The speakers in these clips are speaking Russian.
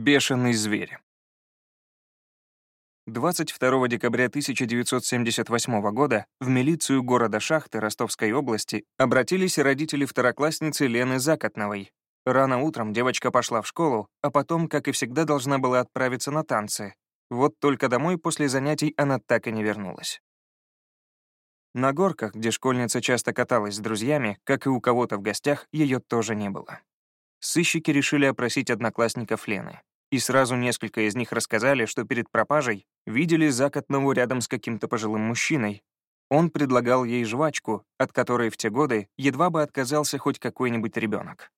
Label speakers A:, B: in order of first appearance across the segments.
A: Бешеный зверь. 22 декабря 1978 года в милицию города Шахты Ростовской области обратились родители второклассницы Лены Закатновой. Рано утром девочка пошла в школу, а потом, как и всегда, должна была отправиться на танцы. Вот только домой после занятий она так и не вернулась. На горках, где школьница часто каталась с друзьями, как и у кого-то в гостях, ее тоже не было. Сыщики решили опросить одноклассников Лены. И сразу несколько из них рассказали, что перед пропажей видели закатного рядом с каким-то пожилым мужчиной. Он предлагал ей жвачку, от которой в те годы едва бы отказался хоть какой-нибудь ребенок.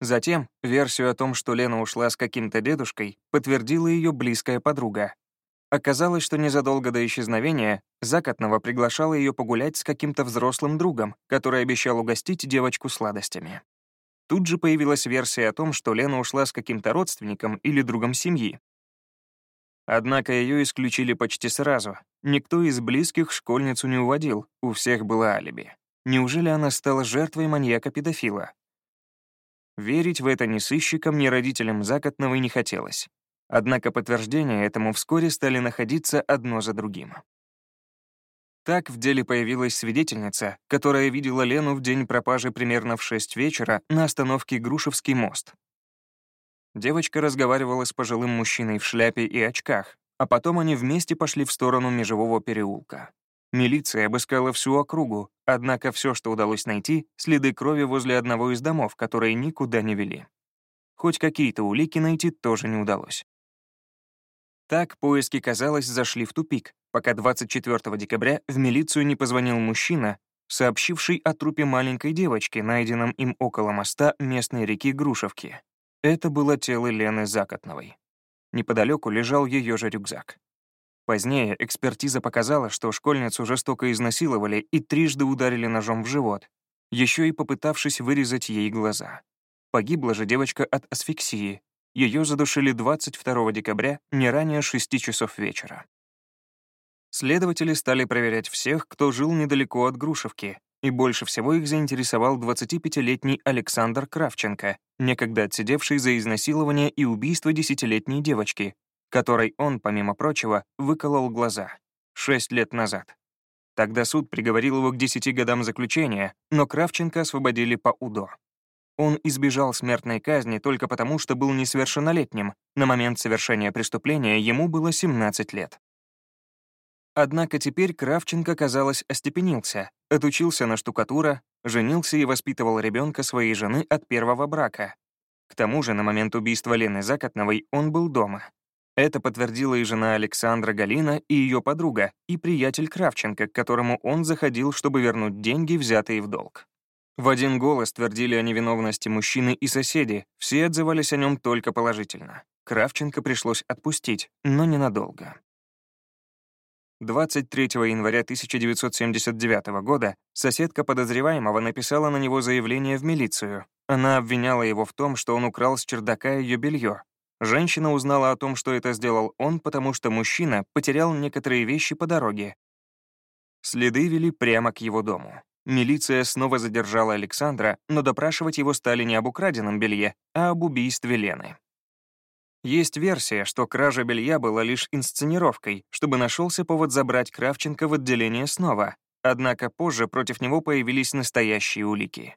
A: Затем версию о том, что Лена ушла с каким-то дедушкой, подтвердила ее близкая подруга. Оказалось, что незадолго до исчезновения Закатного приглашала ее погулять с каким-то взрослым другом, который обещал угостить девочку сладостями. Тут же появилась версия о том, что Лена ушла с каким-то родственником или другом семьи. Однако ее исключили почти сразу. Никто из близких школьницу не уводил, у всех было алиби. Неужели она стала жертвой маньяка-педофила? Верить в это ни сыщикам, ни родителям Закатного не хотелось. Однако подтверждения этому вскоре стали находиться одно за другим. Так в деле появилась свидетельница, которая видела Лену в день пропажи примерно в 6 вечера на остановке Грушевский мост. Девочка разговаривала с пожилым мужчиной в шляпе и очках, а потом они вместе пошли в сторону Межевого переулка. Милиция обыскала всю округу, однако все, что удалось найти, следы крови возле одного из домов, которые никуда не вели. Хоть какие-то улики найти тоже не удалось. Так поиски, казалось, зашли в тупик, пока 24 декабря в милицию не позвонил мужчина, сообщивший о трупе маленькой девочки, найденном им около моста местной реки Грушевки. Это было тело Лены Закатновой. Неподалеку лежал ее же рюкзак. Позднее экспертиза показала, что школьницу жестоко изнасиловали и трижды ударили ножом в живот, еще и попытавшись вырезать ей глаза. Погибла же девочка от асфиксии, ее задушили 22 декабря, не ранее 6 часов вечера. Следователи стали проверять всех, кто жил недалеко от Грушевки, и больше всего их заинтересовал 25-летний Александр Кравченко, некогда отсидевший за изнасилование и убийство десятилетней девочки, которой он, помимо прочего, выколол глаза. Шесть лет назад. Тогда суд приговорил его к 10 годам заключения, но Кравченко освободили по УДО. Он избежал смертной казни только потому, что был несовершеннолетним. На момент совершения преступления ему было 17 лет. Однако теперь Кравченко, казалось, остепенился, отучился на штукатура, женился и воспитывал ребенка своей жены от первого брака. К тому же на момент убийства Лены Закатновой он был дома. Это подтвердила и жена Александра Галина, и ее подруга, и приятель Кравченко, к которому он заходил, чтобы вернуть деньги, взятые в долг. В один голос твердили о невиновности мужчины и соседи, все отзывались о нем только положительно. Кравченко пришлось отпустить, но ненадолго. 23 января 1979 года соседка подозреваемого написала на него заявление в милицию. Она обвиняла его в том, что он украл с чердака ее белье. Женщина узнала о том, что это сделал он, потому что мужчина потерял некоторые вещи по дороге. Следы вели прямо к его дому. Милиция снова задержала Александра, но допрашивать его стали не об украденном белье, а об убийстве Лены. Есть версия, что кража белья была лишь инсценировкой, чтобы нашелся повод забрать Кравченко в отделение снова, однако позже против него появились настоящие улики.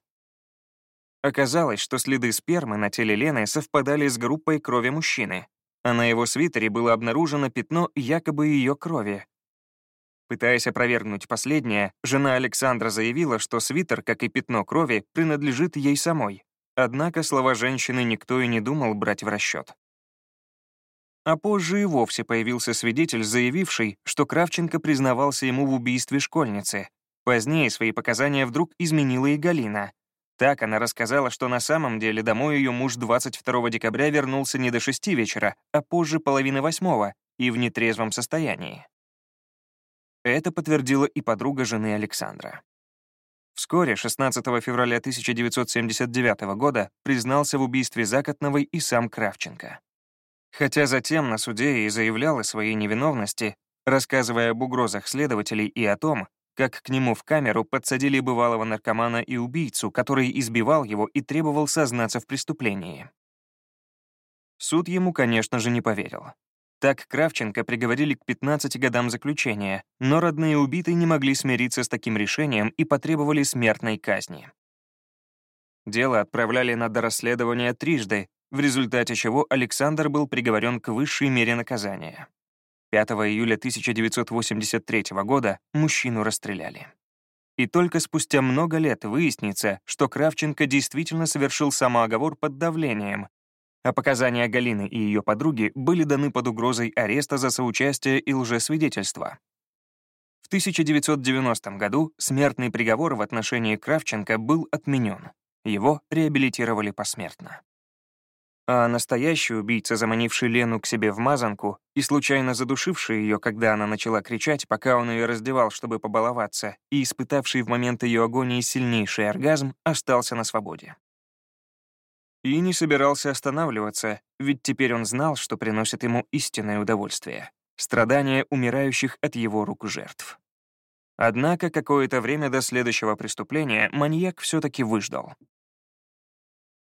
A: Оказалось, что следы спермы на теле Лены совпадали с группой крови мужчины, а на его свитере было обнаружено пятно якобы ее крови, Пытаясь опровергнуть последнее, жена Александра заявила, что свитер, как и пятно крови, принадлежит ей самой. Однако слова женщины никто и не думал брать в расчет. А позже и вовсе появился свидетель, заявивший, что Кравченко признавался ему в убийстве школьницы. Позднее свои показания вдруг изменила и Галина. Так она рассказала, что на самом деле домой ее муж 22 декабря вернулся не до шести вечера, а позже половины восьмого и в нетрезвом состоянии. Это подтвердила и подруга жены Александра. Вскоре, 16 февраля 1979 года, признался в убийстве Закатновой и сам Кравченко. Хотя затем на суде и заявлял о своей невиновности, рассказывая об угрозах следователей и о том, как к нему в камеру подсадили бывалого наркомана и убийцу, который избивал его и требовал сознаться в преступлении. Суд ему, конечно же, не поверил. Так Кравченко приговорили к 15 годам заключения, но родные убитой не могли смириться с таким решением и потребовали смертной казни. Дело отправляли на дорасследование трижды, в результате чего Александр был приговорен к высшей мере наказания. 5 июля 1983 года мужчину расстреляли. И только спустя много лет выяснится, что Кравченко действительно совершил самооговор под давлением, а показания Галины и ее подруги были даны под угрозой ареста за соучастие и лжесвидетельство. В 1990 году смертный приговор в отношении Кравченко был отменен. Его реабилитировали посмертно. А настоящий убийца, заманивший Лену к себе в мазанку и случайно задушивший ее, когда она начала кричать, пока он ее раздевал, чтобы побаловаться, и испытавший в момент ее агонии сильнейший оргазм, остался на свободе. И не собирался останавливаться, ведь теперь он знал, что приносит ему истинное удовольствие — страдания умирающих от его рук жертв. Однако какое-то время до следующего преступления маньяк все-таки выждал.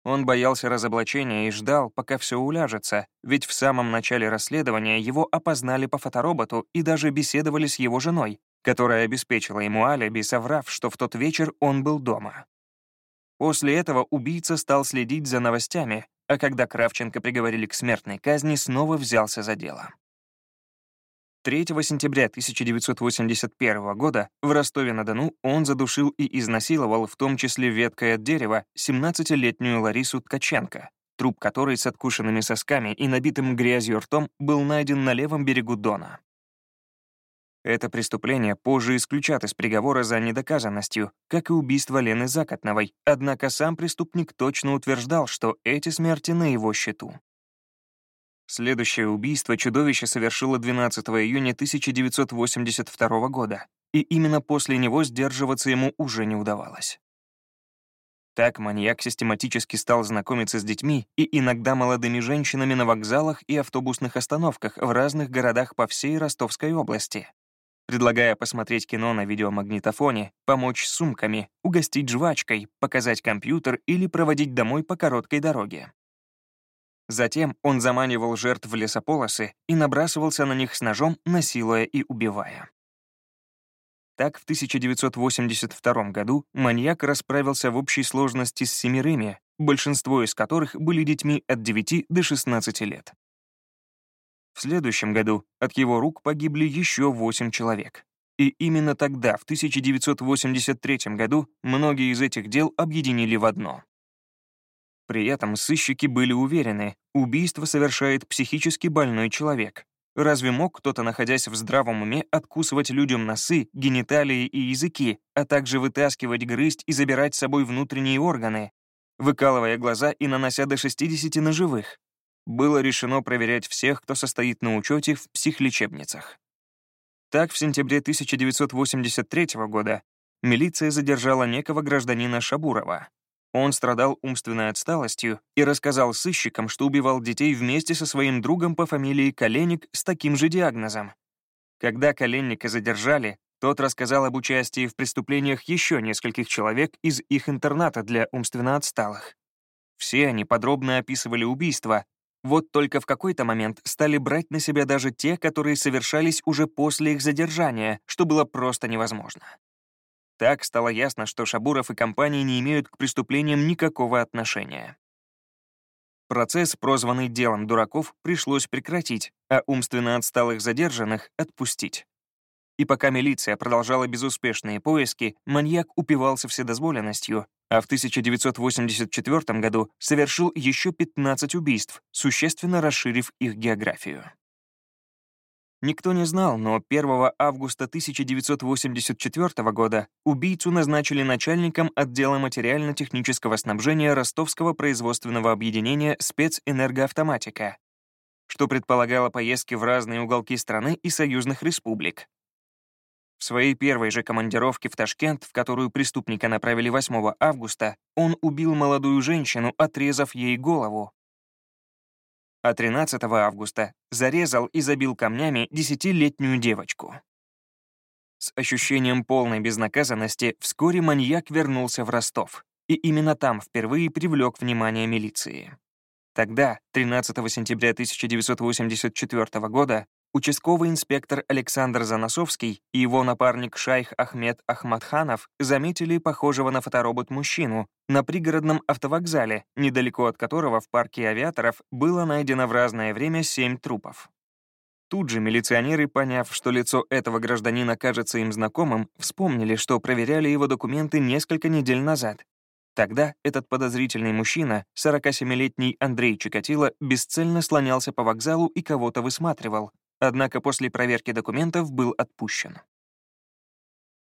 A: Он боялся разоблачения и ждал, пока все уляжется, ведь в самом начале расследования его опознали по фотороботу и даже беседовали с его женой, которая обеспечила ему алиби, соврав, что в тот вечер он был дома. После этого убийца стал следить за новостями, а когда Кравченко приговорили к смертной казни, снова взялся за дело. 3 сентября 1981 года в Ростове-на-Дону он задушил и изнасиловал, в том числе веткой от дерева, 17-летнюю Ларису Ткаченко, труп которой с откушенными сосками и набитым грязью ртом был найден на левом берегу Дона. Это преступление позже исключат из приговора за недоказанностью, как и убийство Лены Закатновой, однако сам преступник точно утверждал, что эти смерти на его счету. Следующее убийство чудовище совершило 12 июня 1982 года, и именно после него сдерживаться ему уже не удавалось. Так маньяк систематически стал знакомиться с детьми и иногда молодыми женщинами на вокзалах и автобусных остановках в разных городах по всей Ростовской области предлагая посмотреть кино на видеомагнитофоне, помочь с сумками, угостить жвачкой, показать компьютер или проводить домой по короткой дороге. Затем он заманивал жертв в лесополосы и набрасывался на них с ножом, насилуя и убивая. Так, в 1982 году маньяк расправился в общей сложности с семерыми, большинство из которых были детьми от 9 до 16 лет. В следующем году от его рук погибли еще 8 человек. И именно тогда, в 1983 году, многие из этих дел объединили в одно. При этом сыщики были уверены, убийство совершает психически больной человек. Разве мог кто-то, находясь в здравом уме, откусывать людям носы, гениталии и языки, а также вытаскивать, грызть и забирать с собой внутренние органы, выкалывая глаза и нанося до 60 ножевых? было решено проверять всех, кто состоит на учете в психлечебницах. Так, в сентябре 1983 года милиция задержала некого гражданина Шабурова. Он страдал умственной отсталостью и рассказал сыщикам, что убивал детей вместе со своим другом по фамилии Коленник с таким же диагнозом. Когда Коленника задержали, тот рассказал об участии в преступлениях еще нескольких человек из их интерната для умственно отсталых. Все они подробно описывали убийства, вот только в какой-то момент стали брать на себя даже те, которые совершались уже после их задержания, что было просто невозможно. Так стало ясно, что Шабуров и компания не имеют к преступлениям никакого отношения. Процесс, прозванный делом дураков, пришлось прекратить, а умственно отсталых задержанных — отпустить. И пока милиция продолжала безуспешные поиски, маньяк упивался вседозволенностью, а в 1984 году совершил еще 15 убийств, существенно расширив их географию. Никто не знал, но 1 августа 1984 года убийцу назначили начальником отдела материально-технического снабжения Ростовского производственного объединения «Спецэнергоавтоматика», что предполагало поездки в разные уголки страны и союзных республик, в своей первой же командировке в Ташкент, в которую преступника направили 8 августа, он убил молодую женщину, отрезав ей голову. А 13 августа зарезал и забил камнями десятилетнюю девочку. С ощущением полной безнаказанности вскоре маньяк вернулся в Ростов, и именно там впервые привлек внимание милиции. Тогда, 13 сентября 1984 года, участковый инспектор Александр Заносовский и его напарник шайх Ахмед Ахмадханов заметили похожего на фоторобот мужчину на пригородном автовокзале, недалеко от которого в парке авиаторов было найдено в разное время семь трупов. Тут же милиционеры, поняв, что лицо этого гражданина кажется им знакомым, вспомнили, что проверяли его документы несколько недель назад. Тогда этот подозрительный мужчина, 47-летний Андрей Чикатило, бесцельно слонялся по вокзалу и кого-то высматривал, однако после проверки документов был отпущен.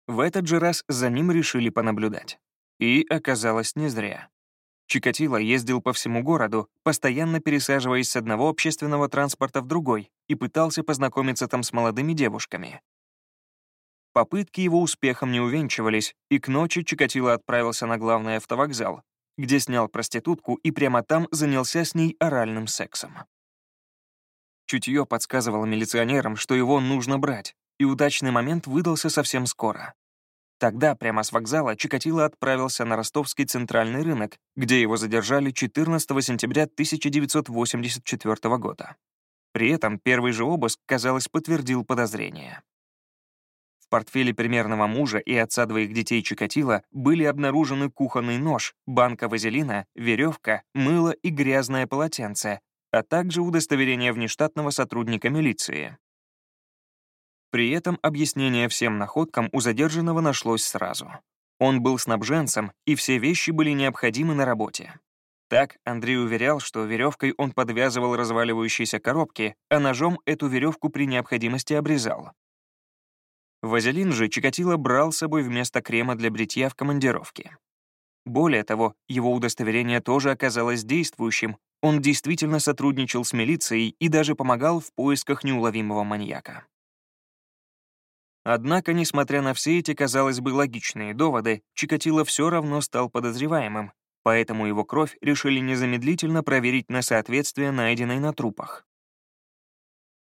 A: В этот же раз за ним решили понаблюдать. И оказалось не зря. Чикатило ездил по всему городу, постоянно пересаживаясь с одного общественного транспорта в другой, и пытался познакомиться там с молодыми девушками. Попытки его успехом не увенчивались, и к ночи Чикатило отправился на главный автовокзал, где снял проститутку и прямо там занялся с ней оральным сексом. Чутье подсказывало милиционерам, что его нужно брать, и удачный момент выдался совсем скоро. Тогда прямо с вокзала Чикатило отправился на ростовский центральный рынок, где его задержали 14 сентября 1984 года. При этом первый же обыск, казалось, подтвердил подозрения. В портфеле примерного мужа и отца двоих детей Чикатило были обнаружены кухонный нож, банка вазелина, веревка, мыло и грязное полотенце, а также удостоверение внештатного сотрудника милиции. При этом объяснение всем находкам у задержанного нашлось сразу. Он был снабженцем, и все вещи были необходимы на работе. Так Андрей уверял, что веревкой он подвязывал разваливающиеся коробки, а ножом эту веревку при необходимости обрезал. Вазелин же Чикатило брал с собой вместо крема для бритья в командировке. Более того, его удостоверение тоже оказалось действующим, он действительно сотрудничал с милицией и даже помогал в поисках неуловимого маньяка. Однако, несмотря на все эти, казалось бы, логичные доводы, Чикатило все равно стал подозреваемым, поэтому его кровь решили незамедлительно проверить на соответствие найденной на трупах.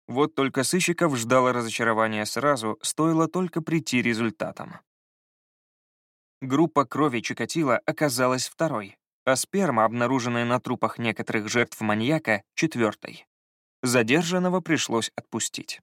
A: Вот только сыщиков ждало разочарование сразу, стоило только прийти результатам. Группа крови Чикатило оказалась второй, а сперма, обнаруженная на трупах некоторых жертв маньяка, четвертой. Задержанного пришлось отпустить.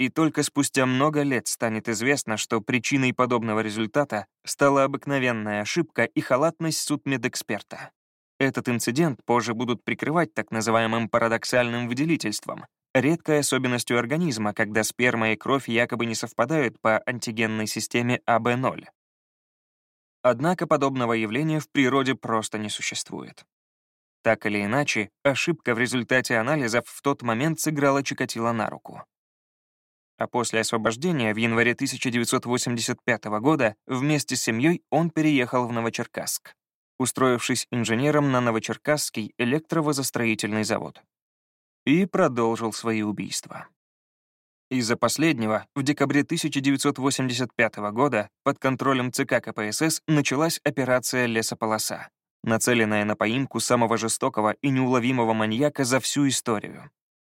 A: И только спустя много лет станет известно, что причиной подобного результата стала обыкновенная ошибка и халатность судмедэксперта. Этот инцидент позже будут прикрывать так называемым парадоксальным выделительством, редкой особенностью организма, когда сперма и кровь якобы не совпадают по антигенной системе АБ0. Однако подобного явления в природе просто не существует. Так или иначе, ошибка в результате анализов в тот момент сыграла Чикатило на руку а после освобождения в январе 1985 года вместе с семьей он переехал в Новочеркасск, устроившись инженером на Новочеркасский электровозостроительный завод. И продолжил свои убийства. Из-за последнего в декабре 1985 года под контролем ЦК КПСС началась операция «Лесополоса», нацеленная на поимку самого жестокого и неуловимого маньяка за всю историю.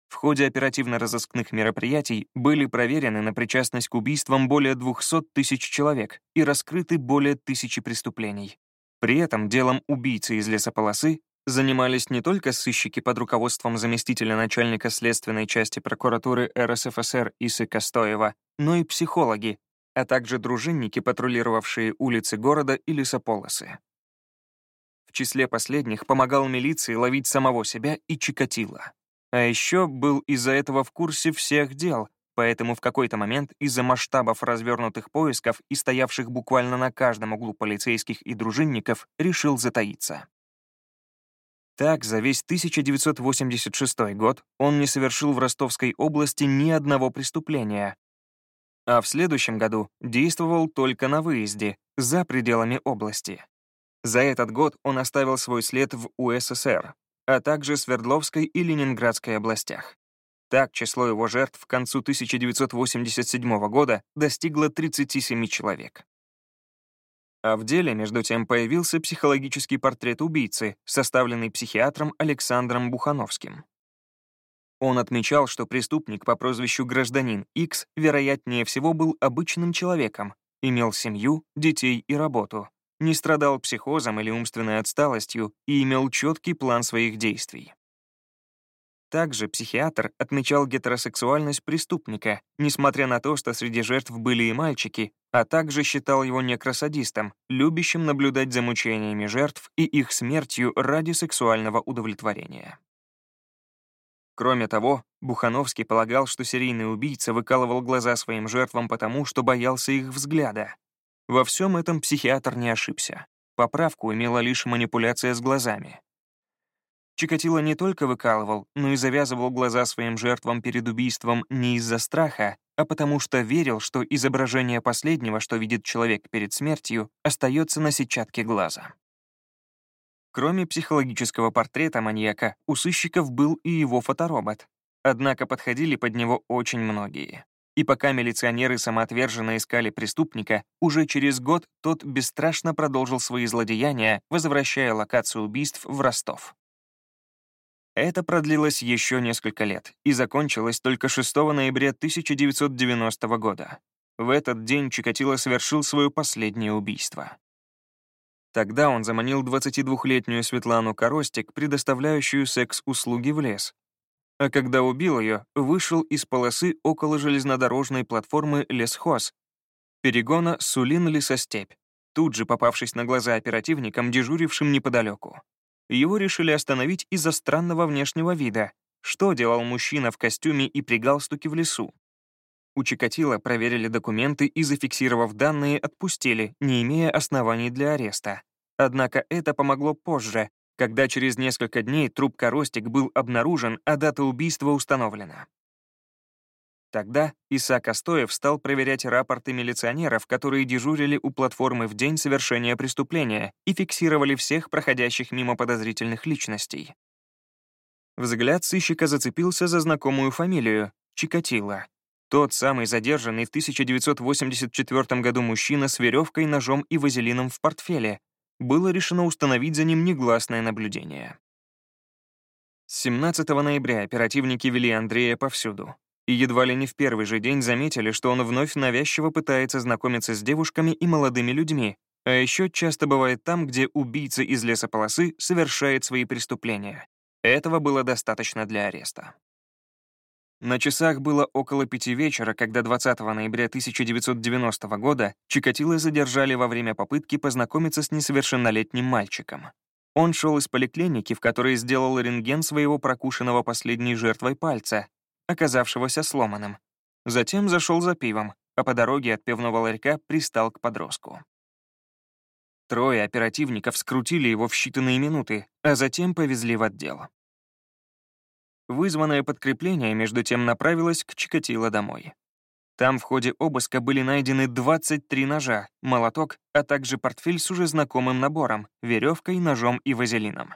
A: В ходе оперативно-розыскных мероприятий были проверены на причастность к убийствам более 200 тысяч человек и раскрыты более тысячи преступлений. При этом делом убийцы из лесополосы занимались не только сыщики под руководством заместителя начальника следственной части прокуратуры РСФСР Исы Костоева, но и психологи, а также дружинники, патрулировавшие улицы города и лесополосы. В числе последних помогал милиции ловить самого себя и Чикатило. А еще был из-за этого в курсе всех дел, поэтому в какой-то момент из-за масштабов развернутых поисков и стоявших буквально на каждом углу полицейских и дружинников решил затаиться. Так, за весь 1986 год он не совершил в Ростовской области ни одного преступления, а в следующем году действовал только на выезде, за пределами области. За этот год он оставил свой след в УССР, а также Свердловской и Ленинградской областях. Так, число его жертв к концу 1987 года достигло 37 человек. А в деле, между тем, появился психологический портрет убийцы, составленный психиатром Александром Бухановским. Он отмечал, что преступник по прозвищу гражданин X вероятнее всего был обычным человеком, имел семью, детей и работу, не страдал психозом или умственной отсталостью и имел четкий план своих действий. Также психиатр отмечал гетеросексуальность преступника, несмотря на то, что среди жертв были и мальчики, а также считал его некросадистом, любящим наблюдать за мучениями жертв и их смертью ради сексуального удовлетворения. Кроме того, Бухановский полагал, что серийный убийца выкалывал глаза своим жертвам потому, что боялся их взгляда. Во всем этом психиатр не ошибся. Поправку имела лишь манипуляция с глазами. Чикатило не только выкалывал, но и завязывал глаза своим жертвам перед убийством не из-за страха, а потому что верил, что изображение последнего, что видит человек перед смертью, остается на сетчатке глаза. Кроме психологического портрета маньяка, у сыщиков был и его фоторобот. Однако подходили под него очень многие. И пока милиционеры самоотверженно искали преступника, уже через год тот бесстрашно продолжил свои злодеяния, возвращая локацию убийств в Ростов. Это продлилось еще несколько лет и закончилось только 6 ноября 1990 года. В этот день Чикатило совершил свое последнее убийство. Тогда он заманил 22-летнюю Светлану Коростик, предоставляющую секс-услуги в лес. А когда убил ее, вышел из полосы около железнодорожной платформы «Лесхоз», перегона Сулин-Лесостепь, тут же попавшись на глаза оперативникам, дежурившим неподалеку. Его решили остановить из-за странного внешнего вида. Что делал мужчина в костюме и при галстуке в лесу? У Чикатило проверили документы и, зафиксировав данные, отпустили, не имея оснований для ареста. Однако это помогло позже, когда через несколько дней труп Коростик был обнаружен, а дата убийства установлена. Тогда Исаак Астоев стал проверять рапорты милиционеров, которые дежурили у платформы в день совершения преступления и фиксировали всех проходящих мимо подозрительных личностей. Взгляд сыщика зацепился за знакомую фамилию — Чикатило. Тот самый задержанный в 1984 году мужчина с веревкой, ножом и вазелином в портфеле. Было решено установить за ним негласное наблюдение. С 17 ноября оперативники вели Андрея повсюду и едва ли не в первый же день заметили, что он вновь навязчиво пытается знакомиться с девушками и молодыми людьми, а еще часто бывает там, где убийца из лесополосы совершает свои преступления. Этого было достаточно для ареста. На часах было около пяти вечера, когда 20 ноября 1990 года Чикатило задержали во время попытки познакомиться с несовершеннолетним мальчиком. Он шел из поликлиники, в которой сделал рентген своего прокушенного последней жертвой пальца, оказавшегося сломанным. Затем зашел за пивом, а по дороге от пивного ларька пристал к подростку. Трое оперативников скрутили его в считанные минуты, а затем повезли в отдел. Вызванное подкрепление, между тем, направилось к Чикатило домой. Там в ходе обыска были найдены 23 ножа, молоток, а также портфель с уже знакомым набором — веревкой, ножом и вазелином.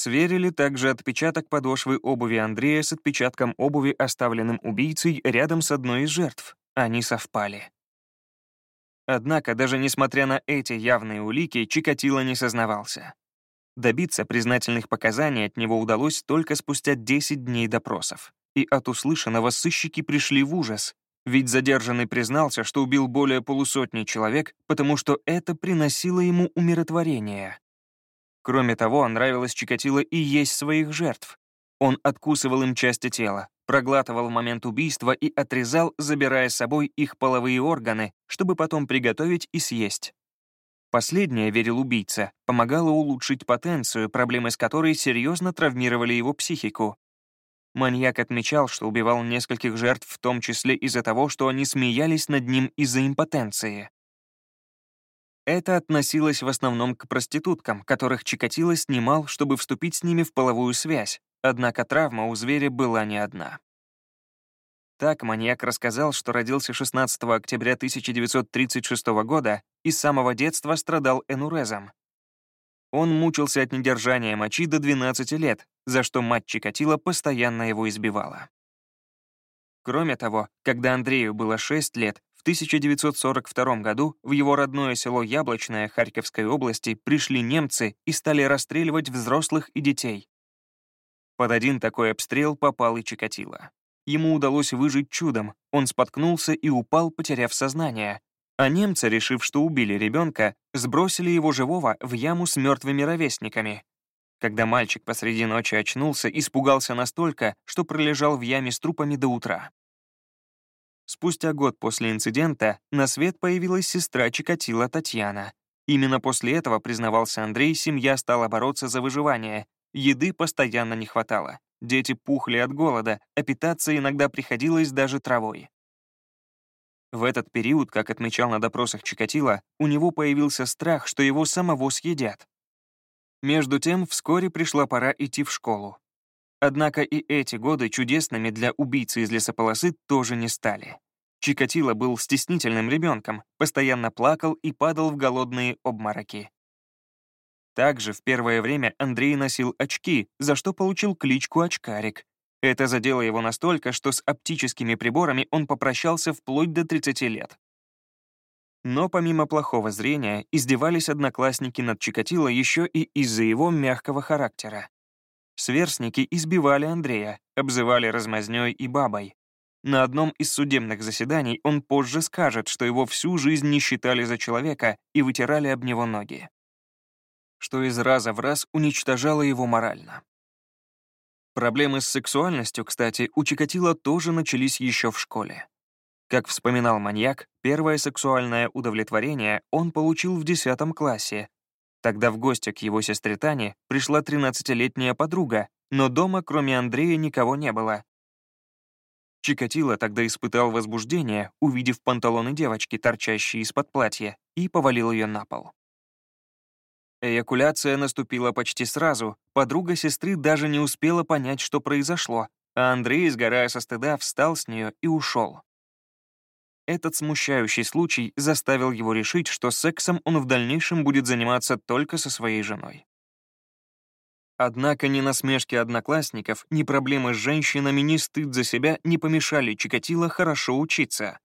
A: Сверили также отпечаток подошвы обуви Андрея с отпечатком обуви, оставленным убийцей рядом с одной из жертв. Они совпали. Однако, даже несмотря на эти явные улики, Чикатило не сознавался. Добиться признательных показаний от него удалось только спустя 10 дней допросов. И от услышанного сыщики пришли в ужас, ведь задержанный признался, что убил более полусотни человек, потому что это приносило ему умиротворение. Кроме того, нравилось Чикатило и есть своих жертв. Он откусывал им части тела, проглатывал в момент убийства и отрезал, забирая с собой их половые органы, чтобы потом приготовить и съесть. Последнее, верил убийца, помогало улучшить потенцию, проблемы с которой серьезно травмировали его психику. Маньяк отмечал, что убивал нескольких жертв, в том числе из-за того, что они смеялись над ним из-за импотенции. Это относилось в основном к проституткам, которых Чикатило снимал, чтобы вступить с ними в половую связь, однако травма у зверя была не одна. Так маньяк рассказал, что родился 16 октября 1936 года и с самого детства страдал энурезом. Он мучился от недержания мочи до 12 лет, за что мать Чикатило постоянно его избивала. Кроме того, когда Андрею было 6 лет, 1942 году в его родное село Яблочное Харьковской области пришли немцы и стали расстреливать взрослых и детей. Под один такой обстрел попал и Чикатило. Ему удалось выжить чудом, он споткнулся и упал, потеряв сознание. А немцы, решив, что убили ребенка, сбросили его живого в яму с мертвыми ровесниками. Когда мальчик посреди ночи очнулся, испугался настолько, что пролежал в яме с трупами до утра. Спустя год после инцидента на свет появилась сестра Чикатила Татьяна. Именно после этого, признавался Андрей, семья стала бороться за выживание. Еды постоянно не хватало. Дети пухли от голода, а питаться иногда приходилось даже травой. В этот период, как отмечал на допросах Чикатило, у него появился страх, что его самого съедят. Между тем, вскоре пришла пора идти в школу. Однако и эти годы чудесными для убийцы из лесополосы тоже не стали. Чикатило был стеснительным ребенком, постоянно плакал и падал в голодные обмороки. Также в первое время Андрей носил очки, за что получил кличку «Очкарик». Это задело его настолько, что с оптическими приборами он попрощался вплоть до 30 лет. Но помимо плохого зрения, издевались одноклассники над Чикатило еще и из-за его мягкого характера. Сверстники избивали Андрея, обзывали размазнёй и бабой. На одном из судебных заседаний он позже скажет, что его всю жизнь не считали за человека и вытирали об него ноги. Что из раза в раз уничтожало его морально. Проблемы с сексуальностью, кстати, у Чикатило тоже начались еще в школе. Как вспоминал маньяк, первое сексуальное удовлетворение он получил в 10 классе, Тогда в гости к его сестре Тане пришла 13-летняя подруга, но дома, кроме Андрея, никого не было. Чикатило тогда испытал возбуждение, увидев панталоны девочки, торчащие из-под платья, и повалил ее на пол. Эякуляция наступила почти сразу, подруга сестры даже не успела понять, что произошло, а Андрей, сгорая со стыда, встал с нее и ушел. Этот смущающий случай заставил его решить, что сексом он в дальнейшем будет заниматься только со своей женой. Однако ни насмешки одноклассников, ни проблемы с женщинами, ни стыд за себя не помешали Чикатило хорошо учиться.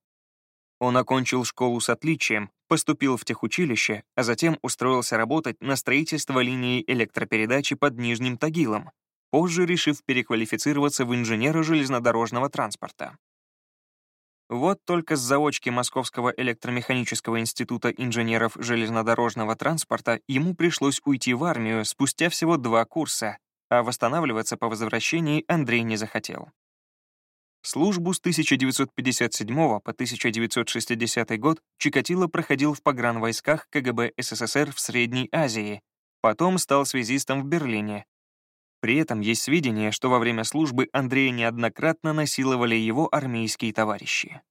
A: Он окончил школу с отличием, поступил в техучилище, а затем устроился работать на строительство линии электропередачи под Нижним Тагилом, позже решив переквалифицироваться в инженера железнодорожного транспорта. Вот только с заочки Московского электромеханического института инженеров железнодорожного транспорта ему пришлось уйти в армию спустя всего два курса, а восстанавливаться по возвращении Андрей не захотел. Службу с 1957 по 1960 год Чикатило проходил в погранвойсках КГБ СССР в Средней Азии, потом стал связистом в Берлине, при этом есть сведения, что во время службы Андрея неоднократно насиловали его армейские товарищи.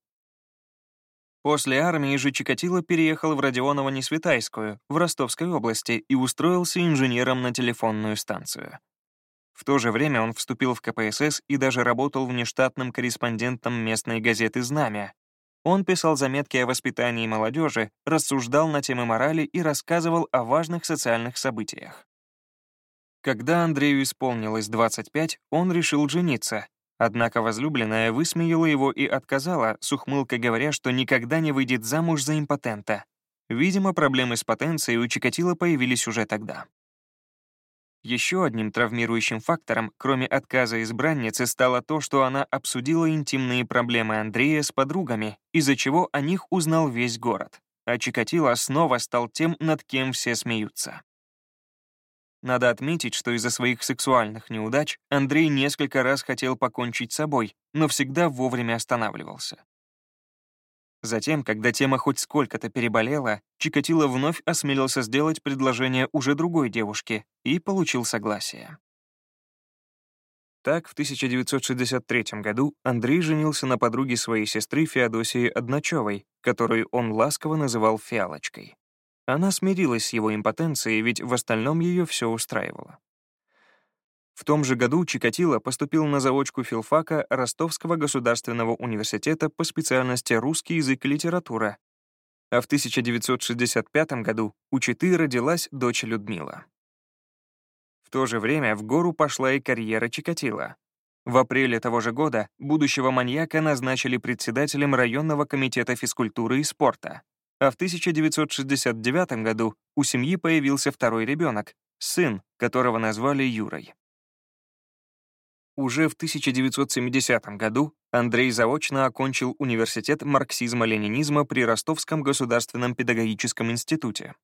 A: После армии же Чикатило переехал в Родионово-Несветайскую, в Ростовской области, и устроился инженером на телефонную станцию. В то же время он вступил в КПСС и даже работал внештатным корреспондентом местной газеты «Знамя». Он писал заметки о воспитании молодежи, рассуждал на темы морали и рассказывал о важных социальных событиях. Когда Андрею исполнилось 25, он решил жениться. Однако возлюбленная высмеяла его и отказала, с ухмылкой говоря, что никогда не выйдет замуж за импотента. Видимо, проблемы с потенцией у Чикатило появились уже тогда. Еще одним травмирующим фактором, кроме отказа избранницы, стало то, что она обсудила интимные проблемы Андрея с подругами, из-за чего о них узнал весь город. А Чикатило снова стал тем, над кем все смеются. Надо отметить, что из-за своих сексуальных неудач Андрей несколько раз хотел покончить с собой, но всегда вовремя останавливался. Затем, когда тема хоть сколько-то переболела, Чикатило вновь осмелился сделать предложение уже другой девушке и получил согласие. Так, в 1963 году Андрей женился на подруге своей сестры Феодосии Одночевой, которую он ласково называл «фиалочкой». Она смирилась с его импотенцией, ведь в остальном ее все устраивало. В том же году Чикатило поступил на заочку филфака Ростовского государственного университета по специальности «Русский язык и литература», а в 1965 году у Читы родилась дочь Людмила. В то же время в гору пошла и карьера Чикатило. В апреле того же года будущего маньяка назначили председателем районного комитета физкультуры и спорта, а в 1969 году у семьи появился второй ребенок, сын, которого назвали Юрой. Уже в 1970 году Андрей заочно окончил университет марксизма-ленинизма при Ростовском государственном педагогическом институте.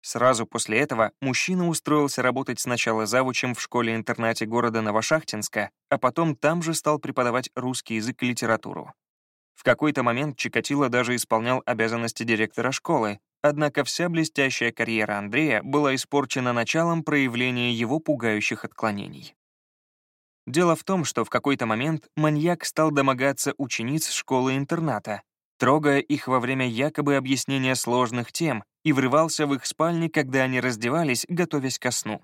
A: Сразу после этого мужчина устроился работать сначала завучем в школе-интернате города Новошахтинска, а потом там же стал преподавать русский язык и литературу. В какой-то момент Чикатило даже исполнял обязанности директора школы, однако вся блестящая карьера Андрея была испорчена началом проявления его пугающих отклонений. Дело в том, что в какой-то момент маньяк стал домогаться учениц школы-интерната, трогая их во время якобы объяснения сложных тем и врывался в их спальни, когда они раздевались, готовясь ко сну.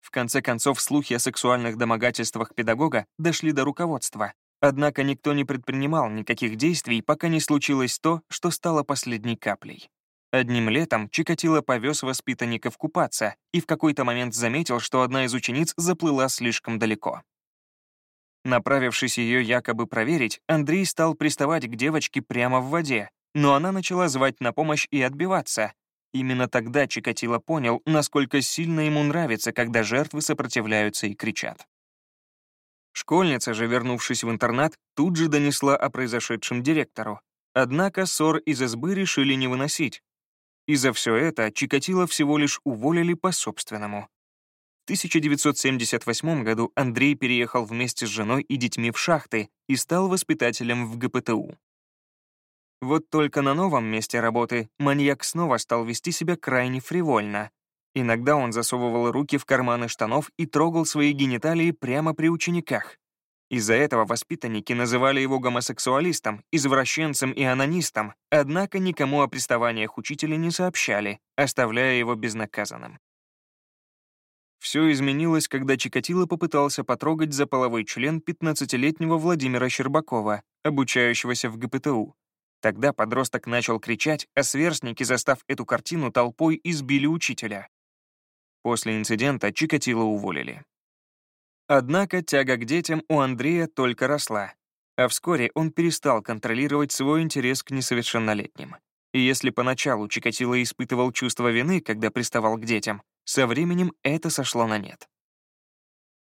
A: В конце концов, слухи о сексуальных домогательствах педагога дошли до руководства, однако никто не предпринимал никаких действий, пока не случилось то, что стало последней каплей. Одним летом Чикатило повез воспитанников купаться и в какой-то момент заметил, что одна из учениц заплыла слишком далеко. Направившись ее якобы проверить, Андрей стал приставать к девочке прямо в воде, но она начала звать на помощь и отбиваться. Именно тогда Чикатило понял, насколько сильно ему нравится, когда жертвы сопротивляются и кричат. Школьница же, вернувшись в интернат, тут же донесла о произошедшем директору. Однако ссор из избы решили не выносить, и за все это Чикатило всего лишь уволили по-собственному. В 1978 году Андрей переехал вместе с женой и детьми в шахты и стал воспитателем в ГПТУ. Вот только на новом месте работы маньяк снова стал вести себя крайне фривольно. Иногда он засовывал руки в карманы штанов и трогал свои гениталии прямо при учениках. Из-за этого воспитанники называли его гомосексуалистом, извращенцем и анонистом, однако никому о приставаниях учителя не сообщали, оставляя его безнаказанным. Все изменилось, когда Чикатило попытался потрогать за половой член 15-летнего Владимира Щербакова, обучающегося в ГПТУ. Тогда подросток начал кричать, а сверстники, застав эту картину, толпой избили учителя. После инцидента Чикатило уволили. Однако тяга к детям у Андрея только росла, а вскоре он перестал контролировать свой интерес к несовершеннолетним. И если поначалу Чикатило испытывал чувство вины, когда приставал к детям, со временем это сошло на нет.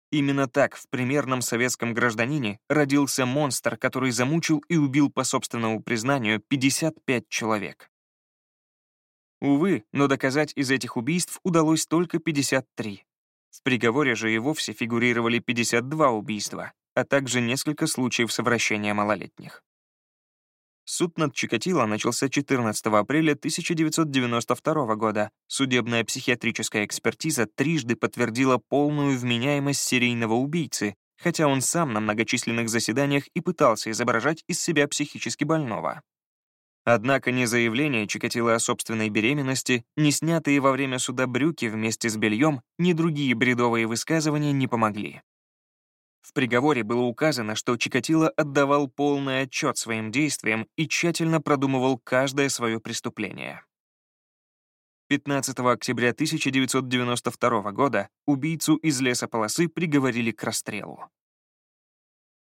A: Именно так в примерном советском гражданине родился монстр, который замучил и убил по собственному признанию 55 человек. Увы, но доказать из этих убийств удалось только 53. В приговоре же и вовсе фигурировали 52 убийства, а также несколько случаев совращения малолетних. Суд над Чикатило начался 14 апреля 1992 года. Судебная психиатрическая экспертиза трижды подтвердила полную вменяемость серийного убийцы, хотя он сам на многочисленных заседаниях и пытался изображать из себя психически больного. Однако ни заявление Чикатило о собственной беременности, ни снятые во время суда брюки вместе с бельем, ни другие бредовые высказывания не помогли. В приговоре было указано, что Чикатило отдавал полный отчет своим действиям и тщательно продумывал каждое свое преступление. 15 октября 1992 года убийцу из лесополосы приговорили к расстрелу.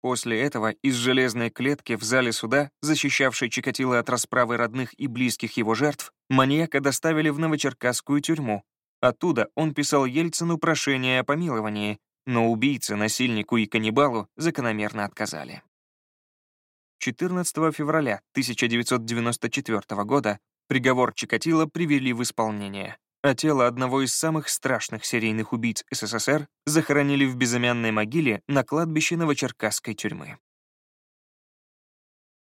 A: После этого из железной клетки в зале суда, защищавшей Чикатило от расправы родных и близких его жертв, маньяка доставили в Новочеркасскую тюрьму. Оттуда он писал Ельцину прошение о помиловании, но убийце, насильнику и каннибалу закономерно отказали. 14 февраля 1994 года приговор Чикатило привели в исполнение а тело одного из самых страшных серийных убийц СССР захоронили в безымянной могиле на кладбище Новочеркасской тюрьмы.